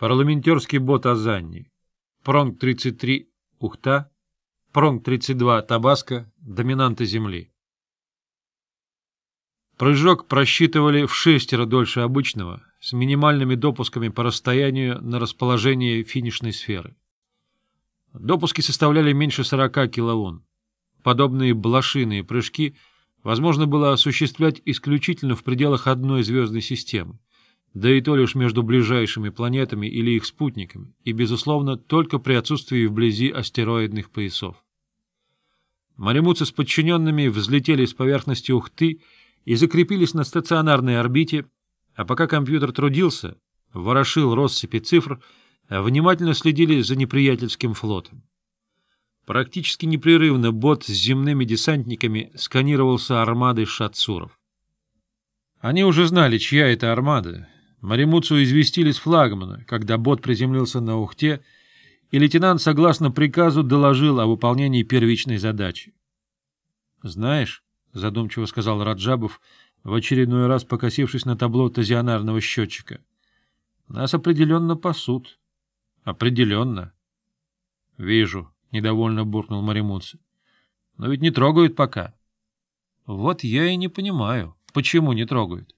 Парламентерский бот Азанни. Пронг-33 Ухта. Пронг-32 Табаско. Доминанты земли. Прыжок просчитывали в шестеро дольше обычного, с минимальными допусками по расстоянию на расположение финишной сферы. Допуски составляли меньше 40 килоон. Подобные блошиные прыжки возможно было осуществлять исключительно в пределах одной звездной системы да и то лишь между ближайшими планетами или их спутниками, и, безусловно, только при отсутствии вблизи астероидных поясов. Маремуцы с подчиненными взлетели с поверхности Ухты и закрепились на стационарной орбите, а пока компьютер трудился, ворошил россыпи цифр, внимательно следили за неприятельским флотом. Практически непрерывно бот с земными десантниками сканировался армадой шатсуров. Они уже знали, чья это армада, Маримуцу известили с флагмана, когда бот приземлился на Ухте, и лейтенант, согласно приказу, доложил о выполнении первичной задачи. — Знаешь, — задумчиво сказал Раджабов, в очередной раз покосившись на табло тазионарного счетчика, — нас определенно пасут. — Определенно. — Вижу, — недовольно буркнул Маримуцу. — Но ведь не трогают пока. — Вот я и не понимаю, почему не трогают.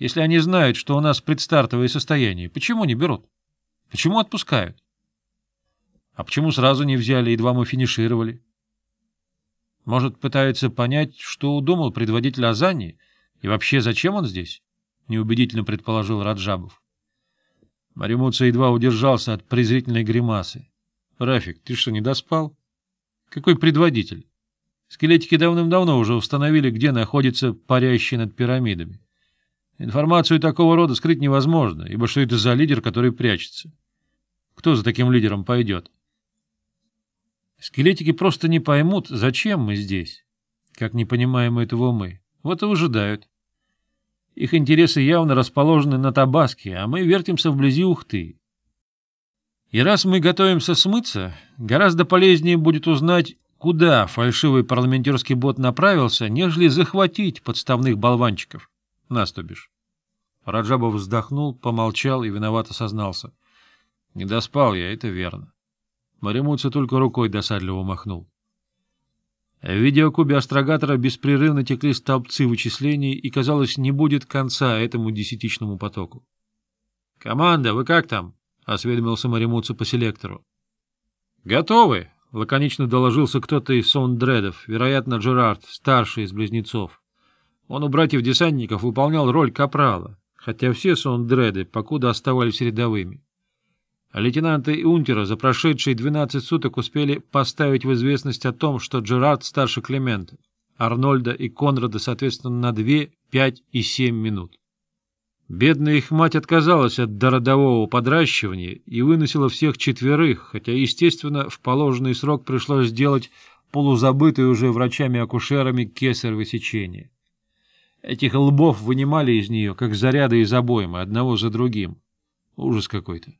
Если они знают, что у нас предстартовое состояние, почему не берут? Почему отпускают? А почему сразу не взяли, едва мы финишировали? Может, пытаются понять, что удумал предводитель Азани и вообще зачем он здесь? Неубедительно предположил Раджабов. Маримуца едва удержался от презрительной гримасы. — Рафик, ты что, не доспал? — Какой предводитель? Скелетики давным-давно уже установили, где находится парящий над пирамидами. Информацию такого рода скрыть невозможно, ибо что это за лидер, который прячется? Кто за таким лидером пойдет? Скелетики просто не поймут, зачем мы здесь, как не понимаем этого мы. Вот и выжидают. Их интересы явно расположены на Табаске, а мы вертимся вблизи Ухты. И раз мы готовимся смыться, гораздо полезнее будет узнать, куда фальшивый парламентерский бот направился, нежели захватить подставных болванчиков наступишь. Раджабов вздохнул, помолчал и виновато сознался. — Не доспал я, это верно. Маремуца только рукой досадливо махнул. В видеокубе астрогатора беспрерывно текли столбцы вычислений, и, казалось, не будет конца этому десятичному потоку. — Команда, вы как там? — осведомился Маремуца по селектору. — Готовы, — лаконично доложился кто-то из саундредов, вероятно, Джерард, старший из близнецов. Он у братьев-десантников выполнял роль капрала, хотя все сон-дреды покуда оставались рядовыми. А лейтенанты и унтера за прошедшие 12 суток успели поставить в известность о том, что Джерард старше Клемента, Арнольда и Конрада, соответственно, на 2, 5 и 7 минут. Бедная их мать отказалась от дородового подращивания и выносила всех четверых, хотя, естественно, в положенный срок пришлось сделать полузабытые уже врачами-акушерами кесарево сечение. Этих лбов вынимали из нее, как заряды из обоймы, одного за другим. Ужас какой-то.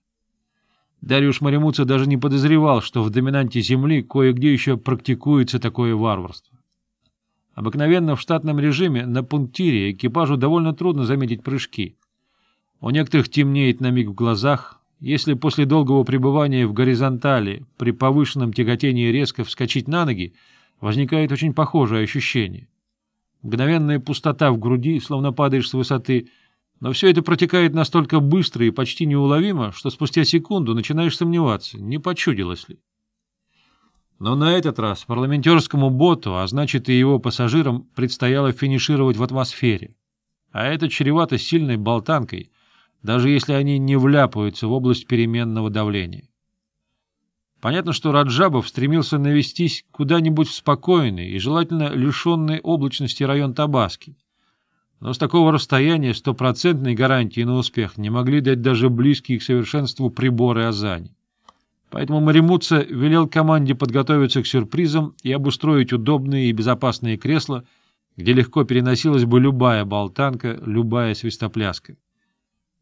Дарьюш Маримуца даже не подозревал, что в доминанте Земли кое-где еще практикуется такое варварство. Обыкновенно в штатном режиме на пунктире экипажу довольно трудно заметить прыжки. У некоторых темнеет на миг в глазах. Если после долгого пребывания в горизонтали при повышенном тяготении резко вскочить на ноги, возникает очень похожее ощущение мгновенная пустота в груди, словно падаешь с высоты, но все это протекает настолько быстро и почти неуловимо, что спустя секунду начинаешь сомневаться, не почудилось ли. Но на этот раз парламентерскому боту, а значит и его пассажирам, предстояло финишировать в атмосфере. А это чревато сильной болтанкой, даже если они не вляпаются в область переменного давления. Понятно, что Раджабов стремился навестись куда-нибудь в спокойный и, желательно, лишенный облачности район Табаски. Но с такого расстояния стопроцентной гарантии на успех не могли дать даже близкие к совершенству приборы Азани. Поэтому Маримуца велел команде подготовиться к сюрпризам и обустроить удобные и безопасные кресла, где легко переносилась бы любая болтанка, любая свистопляска.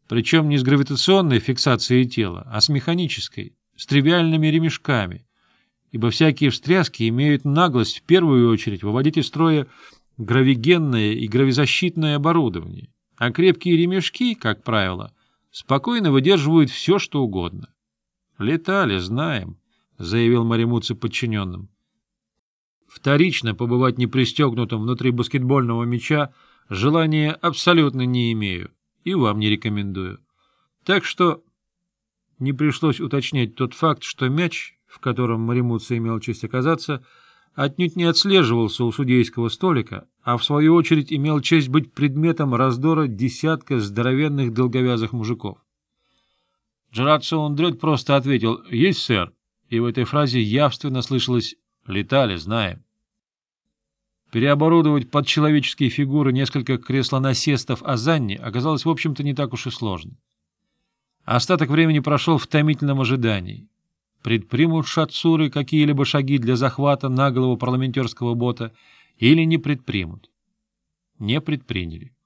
Причем не с гравитационной фиксацией тела, а с механической с тривиальными ремешками, ибо всякие встряски имеют наглость в первую очередь выводить из строя гравигенное и гравизащитное оборудование, а крепкие ремешки, как правило, спокойно выдерживают все, что угодно. «Летали, знаем», — заявил Маримуци подчиненным. Вторично побывать непристегнутым внутри баскетбольного мяча желания абсолютно не имею и вам не рекомендую. Так что не пришлось уточнять тот факт, что мяч, в котором Маримутса имел честь оказаться, отнюдь не отслеживался у судейского столика, а в свою очередь имел честь быть предметом раздора десятка здоровенных долговязых мужиков. Джерацо Андрет просто ответил «Есть, сэр», и в этой фразе явственно слышалось «Летали, знаем». Переоборудовать под человеческие фигуры несколько креслонасестов Азанни оказалось, в общем-то, не так уж и сложно. Остаток времени прошел в томительном ожидании. Предпримут шатсуры какие-либо шаги для захвата на голову парламентерского бота или не предпримут? Не предприняли.